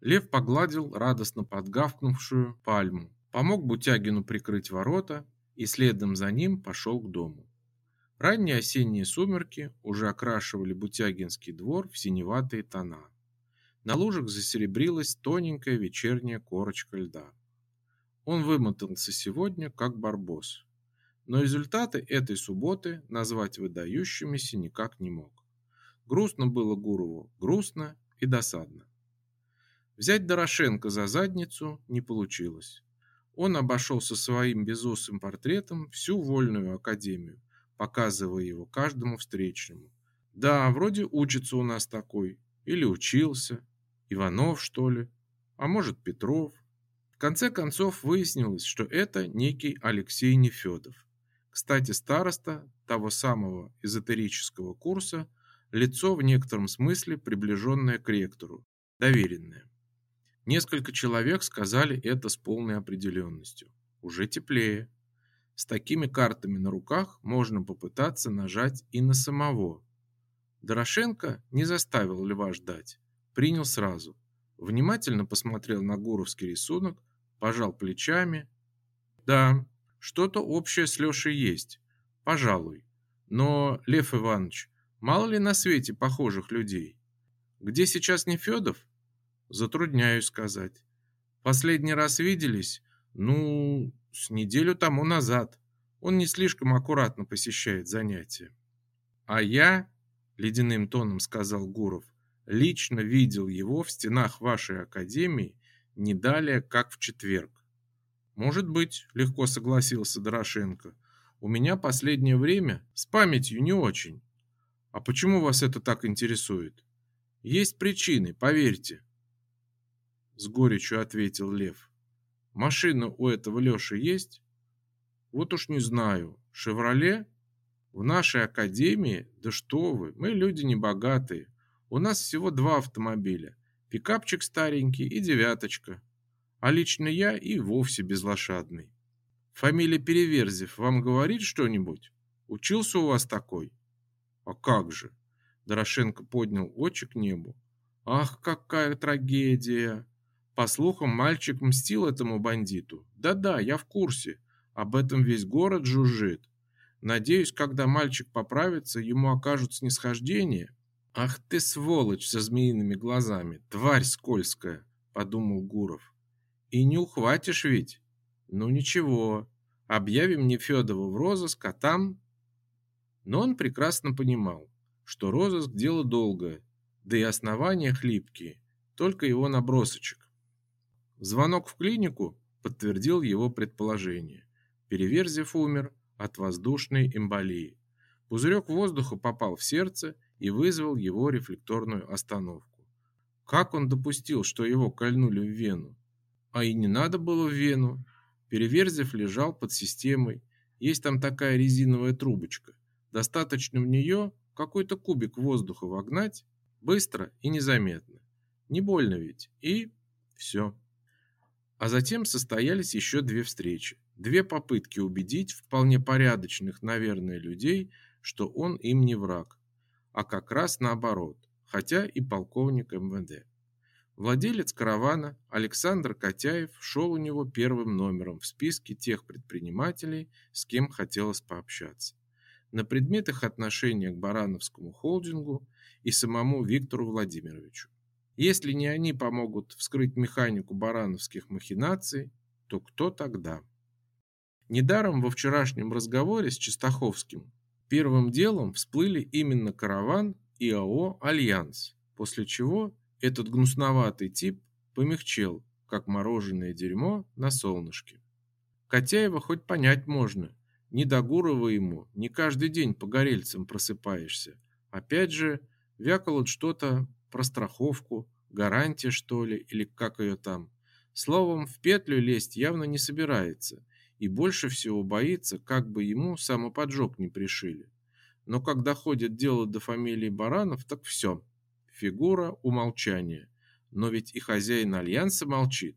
Лев погладил радостно подгавкнувшую пальму, помог Бутягину прикрыть ворота и следом за ним пошел к дому. Ранние осенние сумерки уже окрашивали Бутягинский двор в синеватые тона. На лужах засеребрилась тоненькая вечерняя корочка льда. Он вымотался сегодня, как барбос. Но результаты этой субботы назвать выдающимися никак не мог. Грустно было Гурову, грустно и досадно. Взять Дорошенко за задницу не получилось. Он обошел со своим безусым портретом всю вольную академию, показывая его каждому встречному. Да, вроде учится у нас такой, или учился, Иванов, что ли, а может Петров. В конце концов выяснилось, что это некий Алексей Нефедов. Кстати, староста того самого эзотерического курса, лицо в некотором смысле приближенное к ректору, доверенное. Несколько человек сказали это с полной определенностью. Уже теплее. С такими картами на руках можно попытаться нажать и на самого. Дорошенко не заставил льва ждать, принял сразу. Внимательно посмотрел на гуровский рисунок, пожал плечами. Да, что-то общее с Лешей есть, пожалуй. Но, Лев Иванович, мало ли на свете похожих людей? Где сейчас Нефедов? Затрудняюсь сказать. Последний раз виделись, ну, с неделю тому назад. Он не слишком аккуратно посещает занятия. А я, ледяным тоном сказал Гуров, лично видел его в стенах вашей академии не далее, как в четверг. Может быть, легко согласился Дорошенко. У меня последнее время с памятью не очень. А почему вас это так интересует? Есть причины, поверьте. С горечью ответил Лев. Машина у этого Лёши есть? Вот уж не знаю. Шевроле? В нашей академии? Да что вы, мы люди не богатые. У нас всего два автомобиля. Пикапчик старенький и девяточка. А лично я и вовсе безлошадный. Фамилия Переверзев вам говорит что-нибудь? Учился у вас такой? А как же? Дорошенко поднял очи к небу. Ах, какая трагедия! По слухам, мальчик мстил этому бандиту. Да-да, я в курсе. Об этом весь город жужжит. Надеюсь, когда мальчик поправится, ему окажут снисхождение. Ах ты сволочь со змеиными глазами, тварь скользкая, подумал Гуров. И не ухватишь ведь. Ну ничего, объявим Нефёдова в розыск, а там... Но он прекрасно понимал, что розыск дело долгое, да и основания хлипкие, только его набросочек. Звонок в клинику подтвердил его предположение. Переверзев умер от воздушной эмболии. Пузырек воздуха попал в сердце и вызвал его рефлекторную остановку. Как он допустил, что его кольнули в вену? А и не надо было в вену. Переверзев лежал под системой. Есть там такая резиновая трубочка. Достаточно в нее какой-то кубик воздуха вогнать быстро и незаметно. Не больно ведь. И все. А затем состоялись еще две встречи, две попытки убедить вполне порядочных, наверное, людей, что он им не враг, а как раз наоборот, хотя и полковник МВД. Владелец каравана Александр Котяев шел у него первым номером в списке тех предпринимателей, с кем хотелось пообщаться. На предмет их отношения к Барановскому холдингу и самому Виктору Владимировичу. Если не они помогут вскрыть механику барановских махинаций, то кто тогда? Недаром во вчерашнем разговоре с Чистаховским первым делом всплыли именно караван и АО «Альянс», после чего этот гнусноватый тип помягчел, как мороженое дерьмо на солнышке. Котяева хоть понять можно. Не до Гурова ему, не каждый день по горельцам просыпаешься. Опять же, вякало что-то про страховку, гарантия что ли, или как ее там. Словом, в петлю лезть явно не собирается и больше всего боится, как бы ему самоподжог не пришили. Но когда ходит дело до фамилии Баранов, так все. Фигура умолчания. Но ведь и хозяин альянса молчит.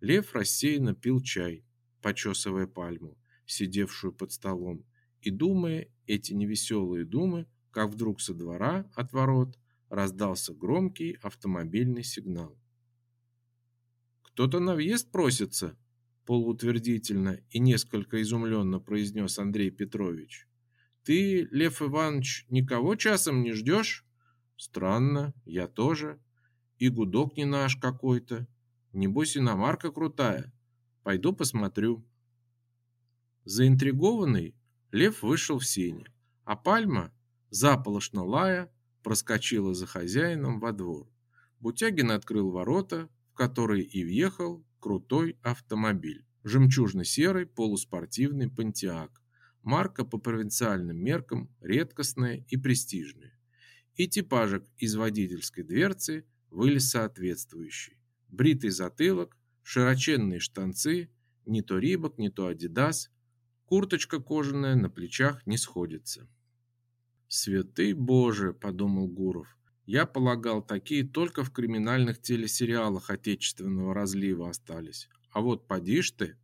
Лев рассеянно пил чай, почесывая пальму, сидевшую под столом, и думая эти невеселые думы, как вдруг со двора от ворот раздался громкий автомобильный сигнал. Кто-то на въезд просится, полуутвердительно и несколько изумленно произнес Андрей Петрович. Ты, Лев Иванович, никого часом не ждешь? Странно, я тоже. И гудок не наш какой-то. Небось иномарка крутая. Пойду посмотрю. Заинтригованный, Лев вышел в сени, а Пальма, заполошно лая, проскочила за хозяином во двор. Бутягин открыл ворота, в которые и въехал крутой автомобиль. Жемчужно-серый полуспортивный Pontiac. Марка по провинциальным меркам редкостная и престижная. И типажик из водительской дверцы вылез соответствующий. Бритый затылок, широченные штанцы, не то Рибок, не то Адидас, курточка кожаная на плечах не сходится. «Святый Боже!» – подумал Гуров. «Я полагал, такие только в криминальных телесериалах отечественного разлива остались. А вот поди ж ты!»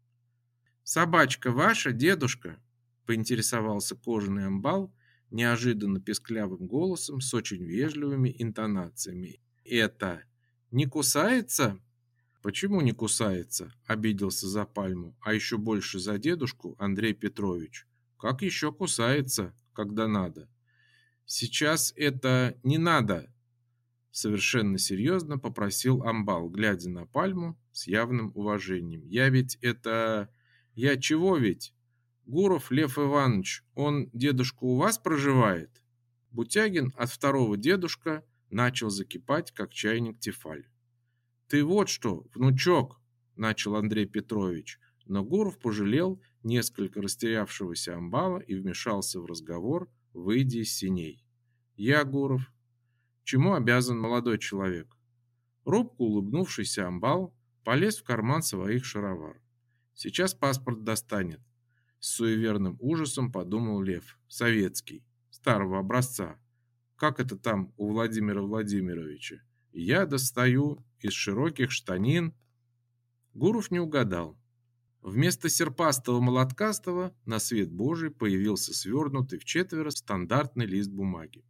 «Собачка ваша, дедушка?» – поинтересовался кожаный амбал неожиданно песклявым голосом с очень вежливыми интонациями. «Это не кусается?» «Почему не кусается?» – обиделся за пальму, а еще больше за дедушку Андрей Петрович. «Как еще кусается, когда надо?» Сейчас это не надо, совершенно серьезно попросил Амбал, глядя на пальму с явным уважением. Я ведь это я чего ведь? Гуров Лев Иванович, он дедушка у вас проживает? Бутягин от второго дедушка начал закипать, как чайник Тефаль. Ты вот что, внучок, начал Андрей Петрович, но Гуров пожалел несколько растерявшегося амбала и вмешался в разговор, выйдя из синей. Я Гуров. Чему обязан молодой человек? Робко улыбнувшийся амбал полез в карман своих шаровар. Сейчас паспорт достанет. С суеверным ужасом подумал Лев. Советский, старого образца. Как это там у Владимира Владимировича? Я достаю из широких штанин. Гуров не угадал. Вместо серпастого молоткастого на свет Божий появился свернутый в четверо стандартный лист бумаги.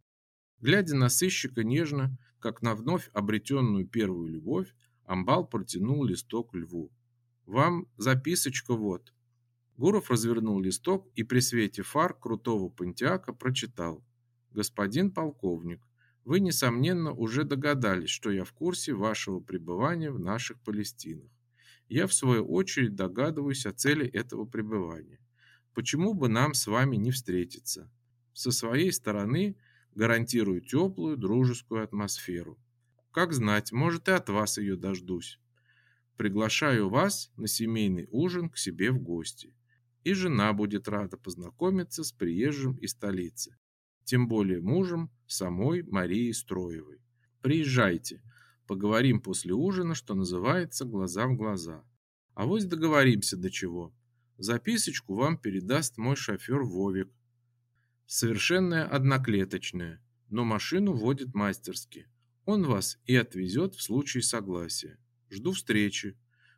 Глядя на сыщика нежно, как на вновь обретенную первую любовь, Амбал протянул листок льву. «Вам записочка вот». Гуров развернул листок и при свете фар крутого пантиака прочитал. «Господин полковник, вы, несомненно, уже догадались, что я в курсе вашего пребывания в наших Палестинах я в свою очередь догадываюсь о цели этого пребывания. Почему бы нам с вами не встретиться? Со своей стороны гарантирую теплую дружескую атмосферу. Как знать, может и от вас ее дождусь. Приглашаю вас на семейный ужин к себе в гости. И жена будет рада познакомиться с приезжим из столицы, тем более мужем самой Марии Строевой. Приезжайте, Поговорим после ужина, что называется, глаза в глаза. А вот договоримся до чего. Записочку вам передаст мой шофер Вовик. Совершенная одноклеточная, но машину водит мастерски. Он вас и отвезет в случае согласия. Жду встречи.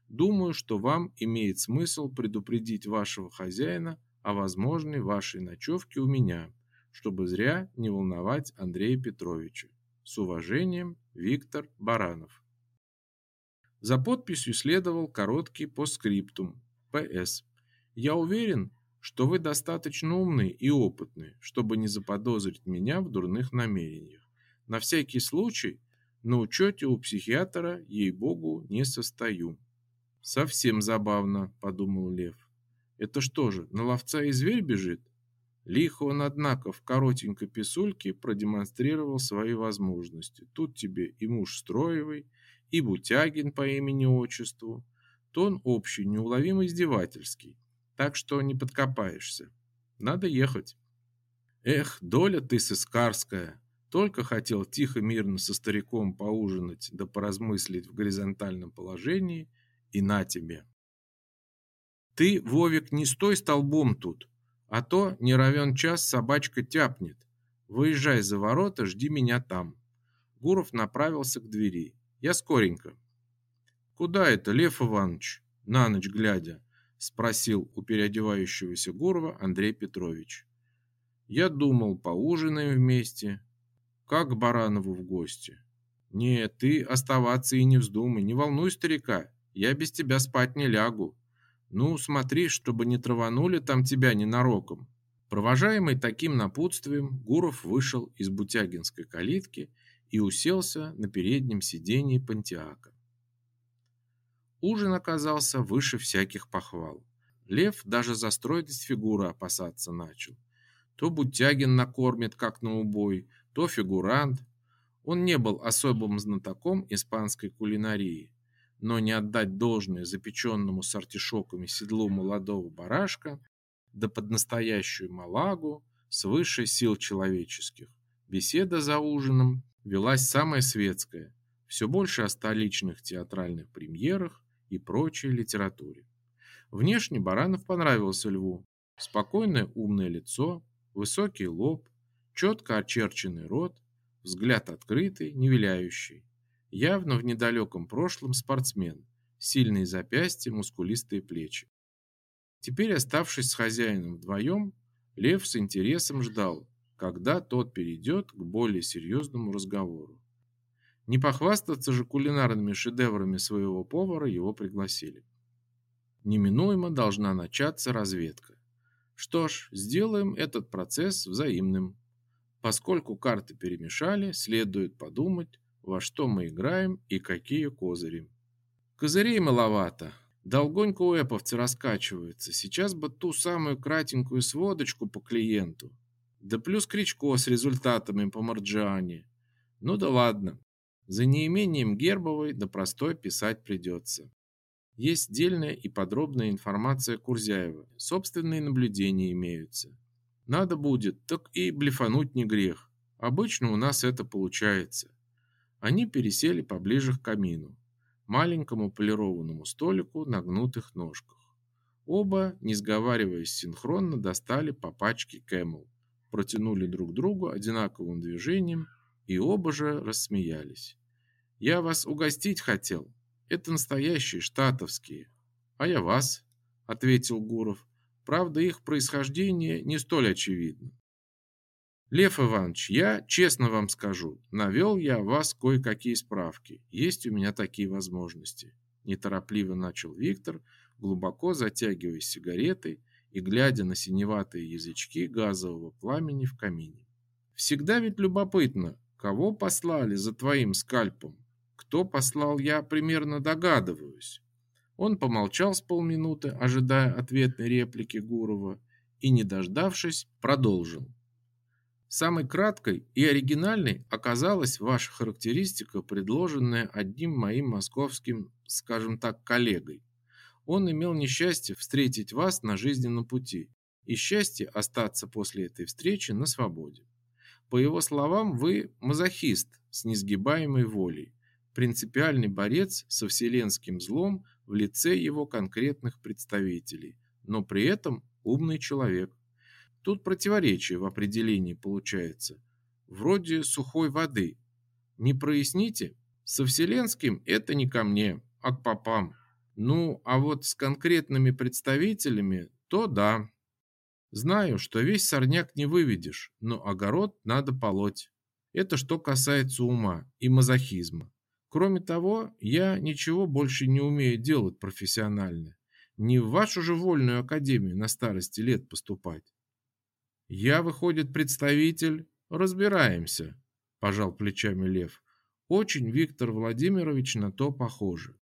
Думаю, что вам имеет смысл предупредить вашего хозяина о возможной вашей ночевке у меня, чтобы зря не волновать Андрея Петровича. С уважением, Виктор Баранов. За подписью следовал короткий постскриптум. П.С. Я уверен, что вы достаточно умный и опытный, чтобы не заподозрить меня в дурных намерениях. На всякий случай на учете у психиатра, ей-богу, не состою. Совсем забавно, подумал Лев. Это что же, на ловца и зверь бежит? Лихо он, однако, в коротенькой писульке продемонстрировал свои возможности. Тут тебе и муж Строевый, и Бутягин по имени-отчеству. Тон общий, неуловимо издевательский. Так что не подкопаешься. Надо ехать. Эх, доля ты сыскарская. Только хотел тихо-мирно со стариком поужинать да поразмыслить в горизонтальном положении, и на тебе. Ты, Вовик, не стой столбом тут, а то не равен час собачка тяпнет. Выезжай за ворота, жди меня там. Гуров направился к двери. Я скоренько. Куда это, Лев Иванович? На ночь глядя, спросил у переодевающегося Гурова Андрей Петрович. Я думал, поужинаем вместе. Как Баранову в гости. Нет, ты оставаться и не вздумай, не волнуй старика. я без тебя спать не лягу. Ну, смотри, чтобы не траванули там тебя ненароком. Провожаемый таким напутствием, Гуров вышел из Бутягинской калитки и уселся на переднем сиденье Пантиака. Ужин оказался выше всяких похвал. Лев даже за стройность фигуры опасаться начал. То Бутягин накормит, как на убой, то фигурант. Он не был особым знатоком испанской кулинарии, но не отдать должное запеченному с артишоками седлу молодого барашка, да под настоящую малагу свыше сил человеческих. Беседа за ужином велась самая светская, все больше о столичных театральных премьерах и прочей литературе. Внешне Баранов понравился Льву. Спокойное умное лицо, высокий лоб, четко очерченный рот, взгляд открытый, не виляющий. Явно в недалеком прошлом спортсмен, сильные запястья, мускулистые плечи. Теперь, оставшись с хозяином вдвоем, Лев с интересом ждал, когда тот перейдет к более серьезному разговору. Не похвастаться же кулинарными шедеврами своего повара его пригласили. Неминуемо должна начаться разведка. Что ж, сделаем этот процесс взаимным. Поскольку карты перемешали, следует подумать, во что мы играем и какие козыри. Козырей маловато. Долгонько у эповцы раскачивается. Сейчас бы ту самую кратенькую сводочку по клиенту. Да плюс Кричко с результатами по Марджиане. Ну да ладно. За неимением гербовой да простой писать придется. Есть дельная и подробная информация Курзяева. Собственные наблюдения имеются. Надо будет, так и блефануть не грех. Обычно у нас это получается. Они пересели поближе к камину, маленькому полированному столику на гнутых ножках. Оба, не сговариваясь синхронно, достали по пачке Camel, протянули друг другу одинаковым движением и оба же рассмеялись. Я вас угостить хотел. Это настоящие штатовские. А я вас, ответил Гуров. Правда, их происхождение не столь очевидно. Лев Иванович, я честно вам скажу, навел я вас кое-какие справки. Есть у меня такие возможности. Неторопливо начал Виктор, глубоко затягиваясь сигаретой и глядя на синеватые язычки газового пламени в камине. Всегда ведь любопытно, кого послали за твоим скальпом. Кто послал, я примерно догадываюсь. Он помолчал с полминуты, ожидая ответной реплики Гурова, и, не дождавшись, продолжил. Самой краткой и оригинальной оказалась ваша характеристика, предложенная одним моим московским, скажем так, коллегой. Он имел несчастье встретить вас на жизненном пути и счастье остаться после этой встречи на свободе. По его словам, вы мазохист с несгибаемой волей, принципиальный борец со вселенским злом в лице его конкретных представителей, но при этом умный человек. Тут противоречие в определении получается. Вроде сухой воды. Не проясните? Со вселенским это не ко мне, а к попам. Ну, а вот с конкретными представителями, то да. Знаю, что весь сорняк не выведешь, но огород надо полоть. Это что касается ума и мазохизма. Кроме того, я ничего больше не умею делать профессионально. Не в вашу же вольную академию на старости лет поступать. Я, выходит, представитель, разбираемся, пожал плечами Лев. Очень, Виктор Владимирович, на то похоже.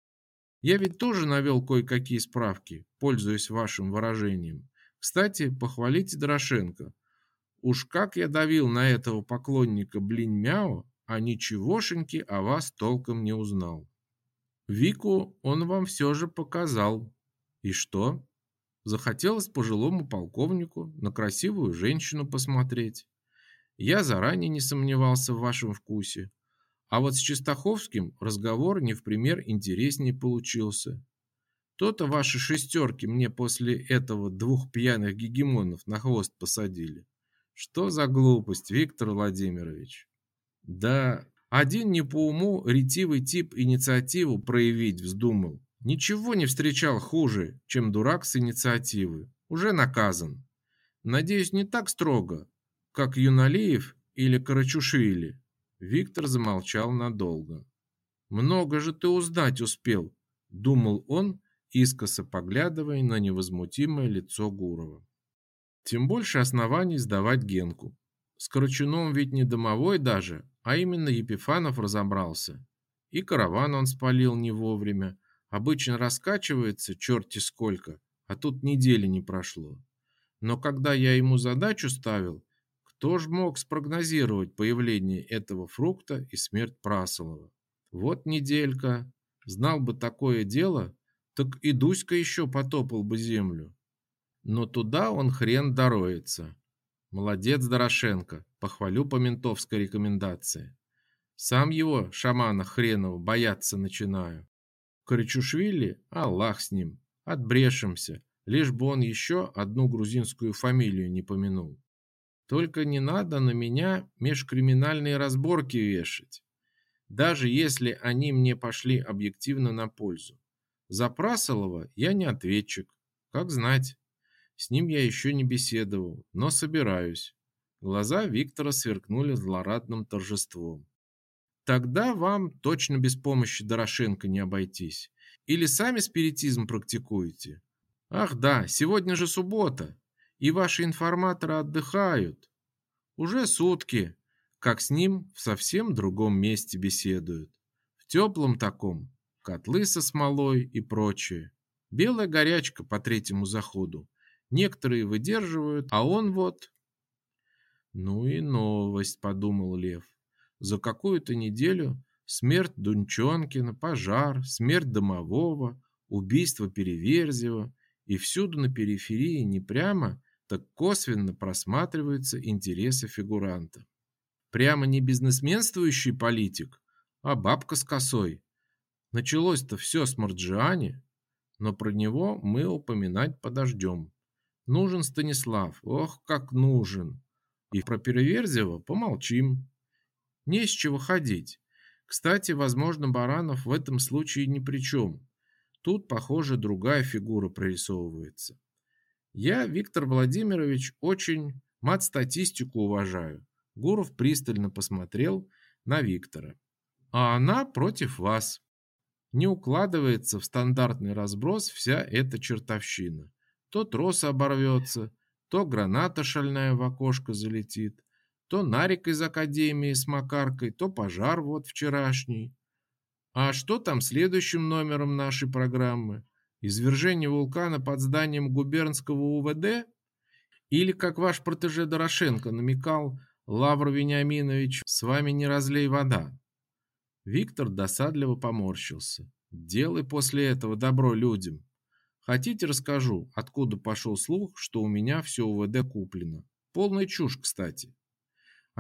Я ведь тоже навел кое-какие справки, пользуясь вашим выражением. Кстати, похвалите Дорошенко. Уж как я давил на этого поклонника блин-мяу, а ничегошеньки о вас толком не узнал. Вику он вам все же показал. И что? Захотелось пожилому полковнику на красивую женщину посмотреть. Я заранее не сомневался в вашем вкусе. А вот с Чистаховским разговор не в пример интереснее получился. То-то ваши шестерки мне после этого двух пьяных гегемонов на хвост посадили. Что за глупость, Виктор Владимирович? Да, один не по уму ретивый тип инициативу проявить вздумал. Ничего не встречал хуже, чем дурак с инициативы. Уже наказан. Надеюсь, не так строго, как Юналиев или Карачушвили. Виктор замолчал надолго. Много же ты узнать успел, думал он, искоса поглядывая на невозмутимое лицо Гурова. Тем больше оснований сдавать Генку. С Корочуном ведь не домовой даже, а именно Епифанов разобрался. И караван он спалил не вовремя. Обычно раскачивается черти сколько, а тут недели не прошло. Но когда я ему задачу ставил, кто ж мог спрогнозировать появление этого фрукта и смерть Прасолова? Вот неделька. Знал бы такое дело, так и Дуська еще потопал бы землю. Но туда он хрен дороется. Молодец, Дорошенко, похвалю по ментовской рекомендации. Сам его, шамана хренова, бояться начинаю. Коричушвили, Аллах с ним, отбрешемся, лишь бы он еще одну грузинскую фамилию не помянул. Только не надо на меня межкриминальные разборки вешать, даже если они мне пошли объективно на пользу. За Прасолова я не ответчик, как знать. С ним я еще не беседовал, но собираюсь. Глаза Виктора сверкнули злорадным торжеством. Тогда вам точно без помощи Дорошенко не обойтись. Или сами спиритизм практикуете? Ах да, сегодня же суббота, и ваши информаторы отдыхают. Уже сутки, как с ним в совсем другом месте беседуют. В теплом таком, котлы со смолой и прочее. Белая горячка по третьему заходу. Некоторые выдерживают, а он вот... Ну и новость, подумал Лев. За какую-то неделю смерть Дунчонкина, пожар, смерть домового, убийство Переверзева, и всюду на периферии не прямо, так косвенно просматриваются интересы фигуранта. Прямо не бизнесменствующий политик, а бабка с косой. Началось-то все с Марджиани, но про него мы упоминать подождем. Нужен Станислав, ох, как нужен. И про Переверзева помолчим. Не с чего ходить. Кстати, возможно, Баранов в этом случае ни при чем. Тут, похоже, другая фигура прорисовывается. Я, Виктор Владимирович, очень мат-статистику уважаю. Гуров пристально посмотрел на Виктора. А она против вас. Не укладывается в стандартный разброс вся эта чертовщина. То трос оборвется, то граната шальная в окошко залетит, то Нарик из академии с Макаркой, то пожар вот вчерашний. А что там следующим номером нашей программы? Извержение вулкана под зданием губернского УВД? Или, как ваш протеже Дорошенко намекал, Лавр Вениаминович, с вами не разлей вода? Виктор досадливо поморщился. Делай после этого добро людям. Хотите, расскажу, откуда пошел слух, что у меня все УВД куплено. Полная чушь, кстати.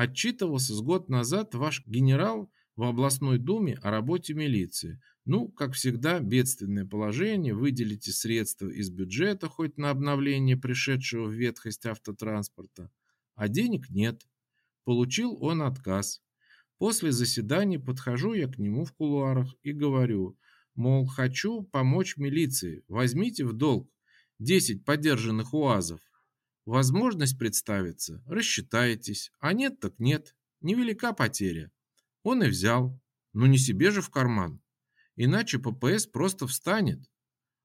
Отчитывался с год назад ваш генерал в областной думе о работе милиции. Ну, как всегда, бедственное положение, выделите средства из бюджета хоть на обновление пришедшего в ветхость автотранспорта. А денег нет. Получил он отказ. После заседания подхожу я к нему в кулуарах и говорю – Мол, хочу помочь милиции, возьмите в долг 10 подержанных УАЗов. Возможность представится, рассчитаетесь, а нет так нет, невелика потеря. Он и взял, но не себе же в карман, иначе ППС просто встанет.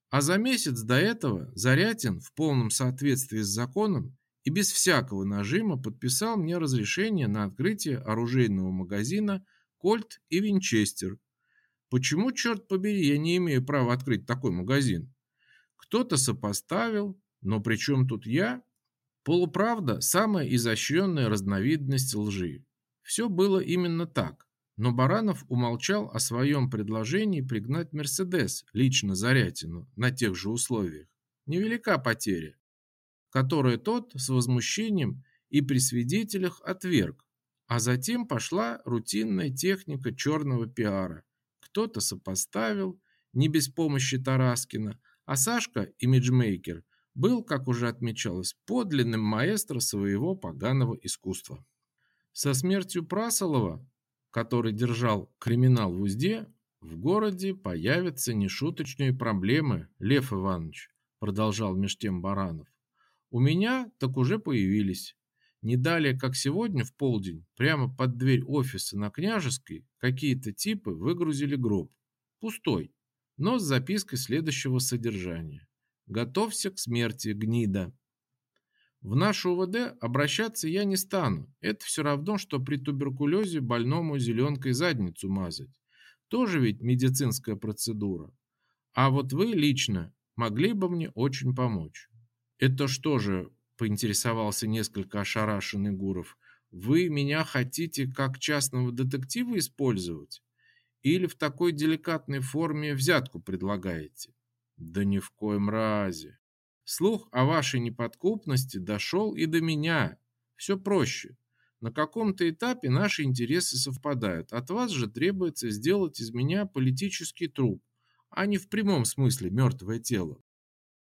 А за месяц до этого Зарятин в полном соответствии с законом и без всякого нажима подписал мне разрешение на открытие оружейного магазина «Кольт» и «Винчестер» Почему, черт побери, я не имею права открыть такой магазин? Кто-то сопоставил, но при чем тут я? Полуправда – самая изощренная разновидность лжи. Все было именно так, но Баранов умолчал о своем предложении пригнать «Мерседес» лично Зарятину на тех же условиях. Невелика потеря, которую тот с возмущением и при свидетелях отверг, а затем пошла рутинная техника черного пиара – кто-то сопоставил, не без помощи Тараскина, а Сашка, имиджмейкер, был, как уже отмечалось, подлинным маэстро своего поганого искусства. Со смертью Прасолова, который держал криминал в узде, в городе появятся нешуточные проблемы, Лев Иванович, продолжал меж тем Баранов. У меня так уже появились. Не далее, как сегодня в полдень, прямо под дверь офиса на Княжеской, какие-то типы выгрузили гроб. Пустой. но с запиской следующего содержания. «Готовься к смерти, гнида!» В нашу УВД обращаться я не стану. Это все равно, что при туберкулезе больному зеленкой задницу мазать. Тоже ведь медицинская процедура. А вот вы лично могли бы мне очень помочь. Это что же, поинтересовался несколько ошарашенный Гуров, вы меня хотите как частного детектива использовать? Или в такой деликатной форме взятку предлагаете? Да ни в коем разе. Слух о вашей неподкупности дошел и до меня. Все проще. На каком-то этапе наши интересы совпадают. От вас же требуется сделать из меня политический труп, а не в прямом смысле мертвое тело.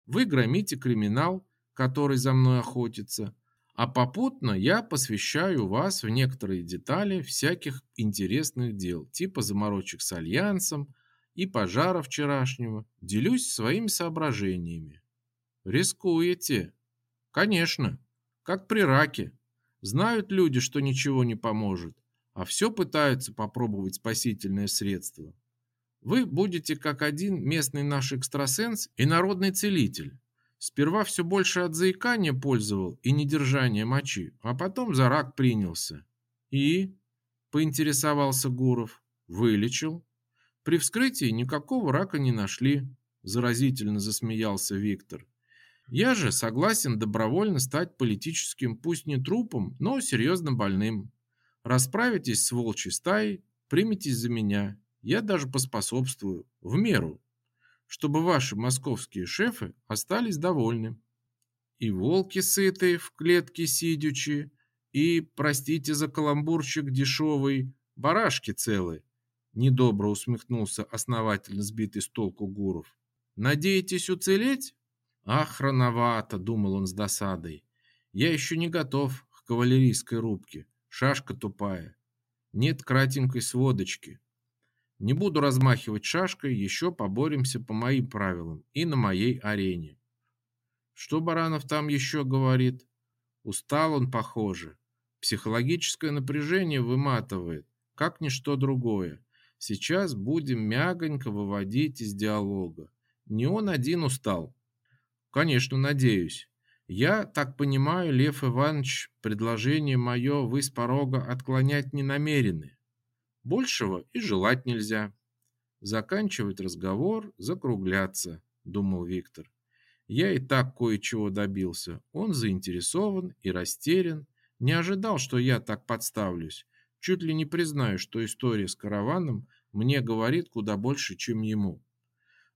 Вы громите криминал, который за мной охотится, а попутно я посвящаю вас в некоторые детали всяких интересных дел, типа заморочек с Альянсом и пожара вчерашнего, делюсь своими соображениями. Рискуете? Конечно, как при раке. Знают люди, что ничего не поможет, а все пытаются попробовать спасительное средство. Вы будете как один местный наш экстрасенс и народный целитель. Сперва все больше от заикания пользовал и недержания мочи, а потом за рак принялся. И, поинтересовался Гуров, вылечил. При вскрытии никакого рака не нашли, заразительно засмеялся Виктор. Я же согласен добровольно стать политическим, пусть не трупом, но серьезно больным. Расправитесь с волчьей стаей, приметесь за меня. Я даже поспособствую, в меру, чтобы ваши московские шефы остались довольны. И волки сытые в клетке сидячи, и, простите за каламбурчик дешевый, барашки целые. Недобро усмехнулся основательно сбитый с толку Гуров. Надеетесь уцелеть? Ах, рановато, думал он с досадой. Я еще не готов к кавалерийской рубке. Шашка тупая. Нет кратенькой сводочки. Не буду размахивать шашкой, еще поборемся по моим правилам и на моей арене. Что Баранов там еще говорит? Устал он, похоже. Психологическое напряжение выматывает, как ничто другое. Сейчас будем мягонько выводить из диалога. Не он один устал, Конечно, надеюсь. Я так понимаю, Лев Иванович, предложение мое вы с порога отклонять не намерены. Большего и желать нельзя. Заканчивать разговор, закругляться, думал Виктор. Я и так кое-чего добился. Он заинтересован и растерян, не ожидал, что я так подставлюсь. Чуть ли не признаю, что история с караваном мне говорит куда больше, чем ему.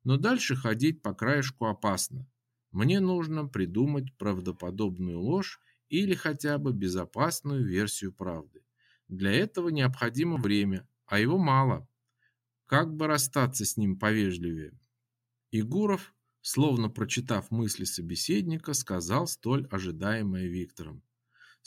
Но дальше ходить по краешку опасно. Мне нужно придумать правдоподобную ложь или хотя бы безопасную версию правды. Для этого необходимо время, а его мало. Как бы расстаться с ним повежливее? Игуров, словно прочитав мысли собеседника, сказал столь ожидаемое Виктором.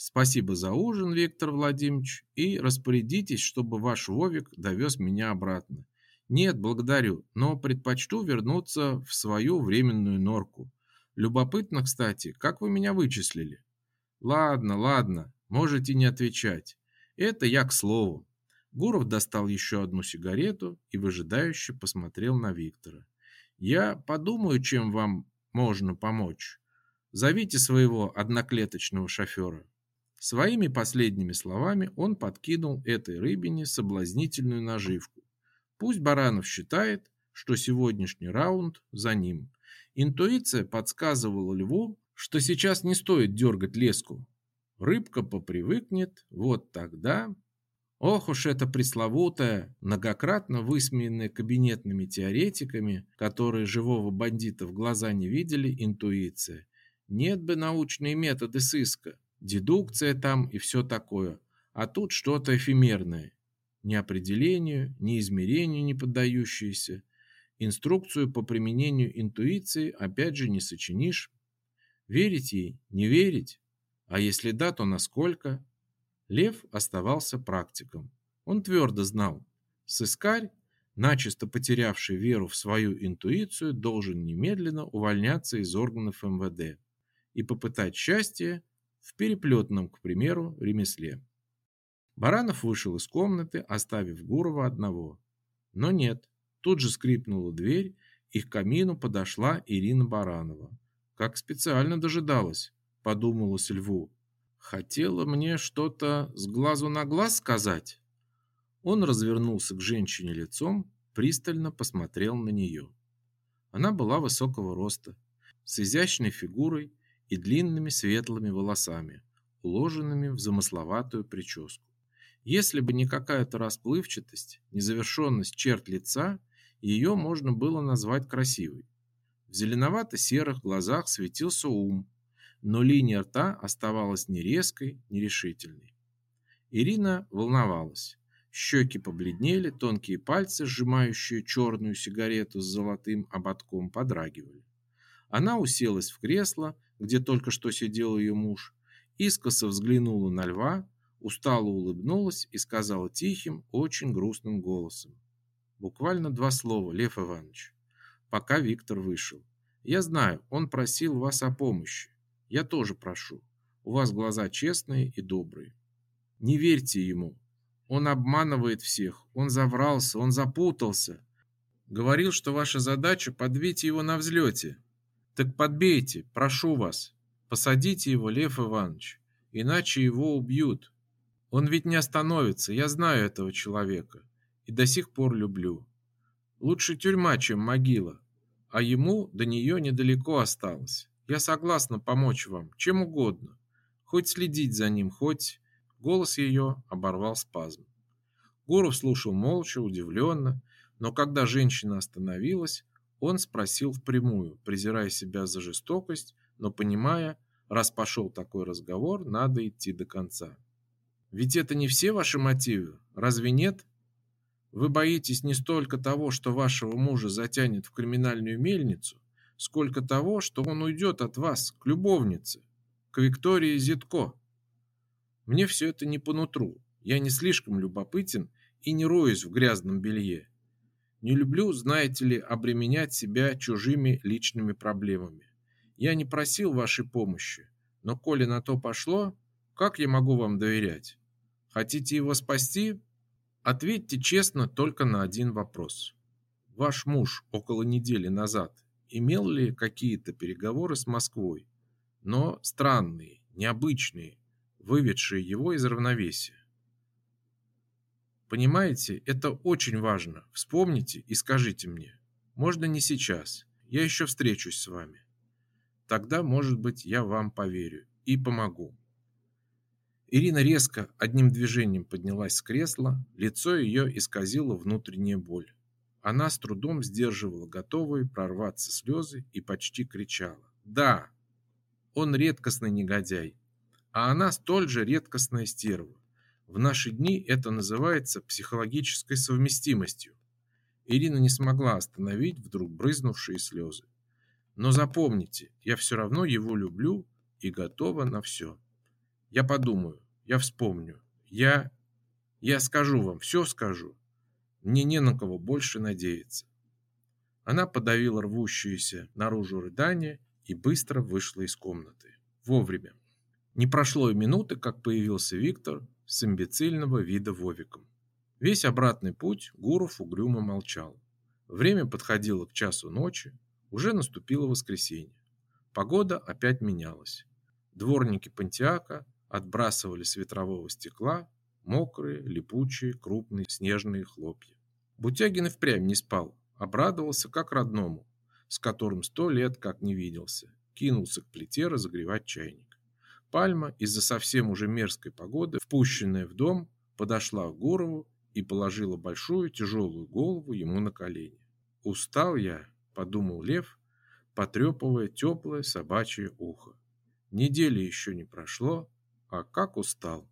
Спасибо за ужин, Виктор Владимирович, и распорядитесь, чтобы ваш Вовик довез меня обратно. Нет, благодарю, но предпочту вернуться в свою временную норку. Любопытно, кстати, как вы меня вычислили? Ладно, ладно, можете не отвечать. Это я к слову. Гуров достал еще одну сигарету и выжидающе посмотрел на Виктора. Я подумаю, чем вам можно помочь. Зовите своего одноклеточного шофера. Своими последними словами он подкинул этой рыбине соблазнительную наживку. Пусть Баранов считает, что сегодняшний раунд за ним. Интуиция подсказывала льву, что сейчас не стоит дергать леску. Рыбка попривыкнет, вот тогда... Ох уж эта пресловутая, многократно высмеянная кабинетными теоретиками, которые живого бандита в глаза не видели, интуиция. Нет бы научные методы сыска, дедукция там и все такое, а тут что-то эфемерное. Ни определению, ни измерению не поддающееся, Инструкцию по применению интуиции опять же не сочинишь. Верить ей, не верить? А если да, то насколько? Лев оставался практиком. Он твердо знал, сыскарь, начисто потерявший веру в свою интуицию, должен немедленно увольняться из органов МВД и попытать счастье в переплетном, к примеру, ремесле. Баранов вышел из комнаты, оставив Гурова одного. Но нет, Тут же скрипнула дверь, и к камину подошла Ирина Баранова. Как специально дожидалась, подумалось льву. Хотела мне что-то с глазу на глаз сказать? Он развернулся к женщине лицом, пристально посмотрел на нее. Она была высокого роста, с изящной фигурой и длинными светлыми волосами, уложенными в замысловатую прическу. Если бы не какая-то расплывчатость, незавершенность черт лица, ее можно было назвать красивой. В зеленовато-серых глазах светился ум, но линия рта оставалась не резкой, не решительной. Ирина волновалась. Щеки побледнели, тонкие пальцы, сжимающие черную сигарету с золотым ободком, подрагивали. Она уселась в кресло, где только что сидел ее муж, искоса взглянула на льва, устало улыбнулась и сказала тихим, очень грустным голосом. Буквально два слова, Лев Иванович. Пока Виктор вышел. Я знаю, он просил вас о помощи. Я тоже прошу. У вас глаза честные и добрые. Не верьте ему, он обманывает всех, он заврался, он запутался. Говорил, что ваша задача подбить его на взлете. Так подбейте, прошу вас. Посадите его, Лев Иванович, иначе его убьют. Он ведь не остановится, я знаю этого человека и до сих пор люблю. Лучше тюрьма, чем могила, а ему до нее недалеко осталось. Я согласна помочь вам, чем угодно. Хоть следить за ним, хоть Голос ее оборвал спазм. Гуров слушал молча, удивленно, но когда женщина остановилась, он спросил впрямую, презирая себя за жестокость, но понимая, раз пошел такой разговор, надо идти до конца. Ведь это не все ваши мотивы, разве нет? Вы боитесь не столько того, что вашего мужа затянет в криминальную мельницу, сколько того, что он уйдет от вас к любовнице, к Виктории Зитко. Мне все это не по нутру. Я не слишком любопытен и не роюсь в грязном белье. Не люблю, знаете ли, обременять себя чужими личными проблемами. Я не просил вашей помощи, но коли на то пошло, как я могу вам доверять? Хотите его спасти? Ответьте честно только на один вопрос. Ваш муж около недели назад имел ли какие-то переговоры с Москвой, но странные, необычные, выведшие его из равновесия. Понимаете, это очень важно. Вспомните и скажите мне. Можно не сейчас. Я еще встречусь с вами. Тогда, может быть, я вам поверю и помогу. Ирина резко одним движением поднялась с кресла, лицо ее исказило внутренняя боль. Она с трудом сдерживала готовые прорваться слезы и почти кричала. «Да, он редкостный негодяй, а она столь же редкостная стерва. В наши дни это называется психологической совместимостью. Ирина не смогла остановить вдруг брызнувшие слезы. Но запомните, я все равно его люблю и готова на все. Я подумаю, я вспомню, я... Я скажу вам, все скажу. Мне не на кого больше надеяться. Она подавила рвущиеся наружу рыдания и быстро вышла из комнаты. Вовремя. Не прошло и минуты, как появился Виктор с имбецильного вида Вовиком. Весь обратный путь Гуров угрюмо молчал. Время подходило к часу ночи, уже наступило воскресенье. Погода опять менялась. Дворники Пантиака отбрасывали с ветрового стекла мокрые, липучие, крупные снежные хлопья. Бутягин и впрямь не спал, обрадовался как родному, с которым сто лет как не виделся, кинулся к плите разогревать чайник. Пальма из-за совсем уже мерзкой погоды, впущенная в дом, подошла к Гурову и положила большую тяжелую голову ему на колени. «Устал я», — подумал Лев, потрепывая теплое собачье ухо. Недели еще не прошло, а как устал.